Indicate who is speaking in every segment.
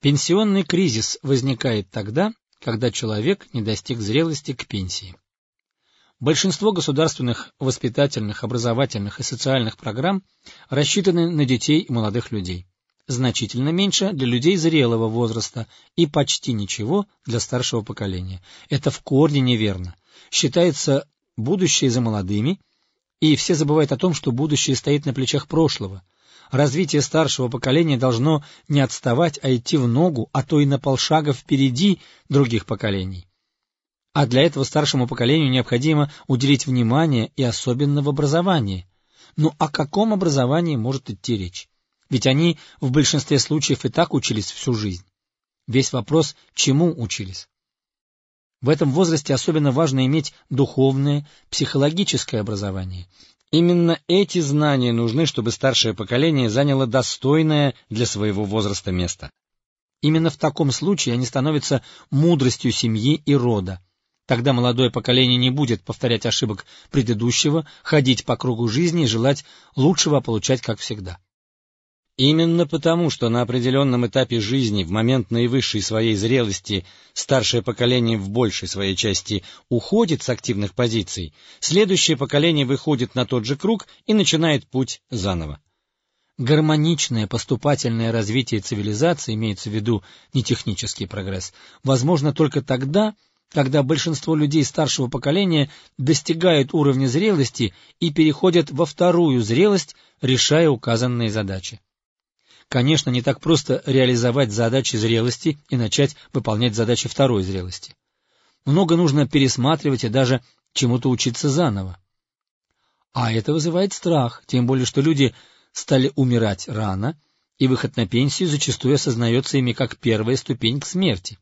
Speaker 1: Пенсионный кризис возникает тогда, когда человек не достиг зрелости к пенсии. Большинство государственных воспитательных, образовательных и социальных программ рассчитаны на детей и молодых людей. Значительно меньше для людей зрелого возраста и почти ничего для старшего поколения. Это в корне неверно. Считается будущее за молодыми, и все забывают о том, что будущее стоит на плечах прошлого. Развитие старшего поколения должно не отставать, а идти в ногу, а то и на полшага впереди других поколений. А для этого старшему поколению необходимо уделить внимание и особенно в образовании. Ну о каком образовании может идти речь? Ведь они в большинстве случаев и так учились всю жизнь. Весь вопрос, чему учились. В этом возрасте особенно важно иметь духовное, психологическое образование. Именно эти знания нужны, чтобы старшее поколение заняло достойное для своего возраста место. Именно в таком случае они становятся мудростью семьи и рода. Тогда молодое поколение не будет повторять ошибок предыдущего, ходить по кругу жизни и желать лучшего получать как всегда. Именно потому, что на определенном этапе жизни, в момент наивысшей своей зрелости, старшее поколение в большей своей части уходит с активных позиций, следующее поколение выходит на тот же круг и начинает путь заново. Гармоничное поступательное развитие цивилизации, имеется в виду не технический прогресс, возможно только тогда, когда большинство людей старшего поколения достигают уровня зрелости и переходят во вторую зрелость, решая указанные задачи. Конечно, не так просто реализовать задачи зрелости и начать выполнять задачи второй зрелости. Много нужно пересматривать и даже чему-то учиться заново. А это вызывает страх, тем более что люди стали умирать рано, и выход на пенсию зачастую осознается ими как первая ступень к смерти.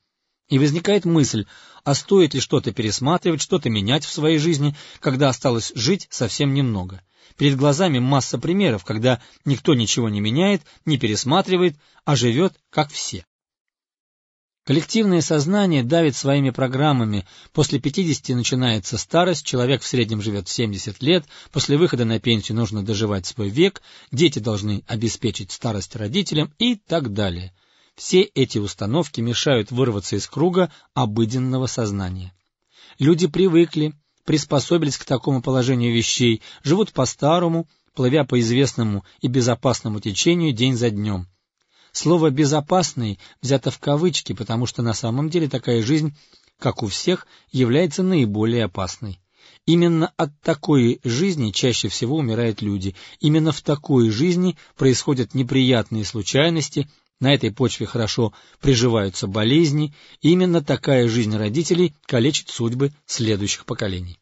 Speaker 1: И возникает мысль, а стоит ли что-то пересматривать, что-то менять в своей жизни, когда осталось жить совсем немного. Перед глазами масса примеров, когда никто ничего не меняет, не пересматривает, а живет как все. Коллективное сознание давит своими программами. После 50 начинается старость, человек в среднем живет 70 лет, после выхода на пенсию нужно доживать свой век, дети должны обеспечить старость родителям и так далее. Все эти установки мешают вырваться из круга обыденного сознания. Люди привыкли, приспособились к такому положению вещей, живут по-старому, плывя по известному и безопасному течению день за днем. Слово «безопасный» взято в кавычки, потому что на самом деле такая жизнь, как у всех, является наиболее опасной. Именно от такой жизни чаще всего умирают люди. Именно в такой жизни происходят неприятные случайности, на этой почве хорошо приживаются болезни, именно такая жизнь родителей калечит судьбы следующих поколений.